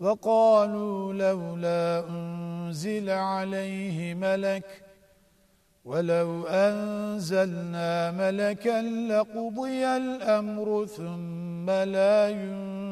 وقالوا لولا أنزل عليه ملك ولو أنزلنا ملكا لقضي الأمر ثم لا ينزل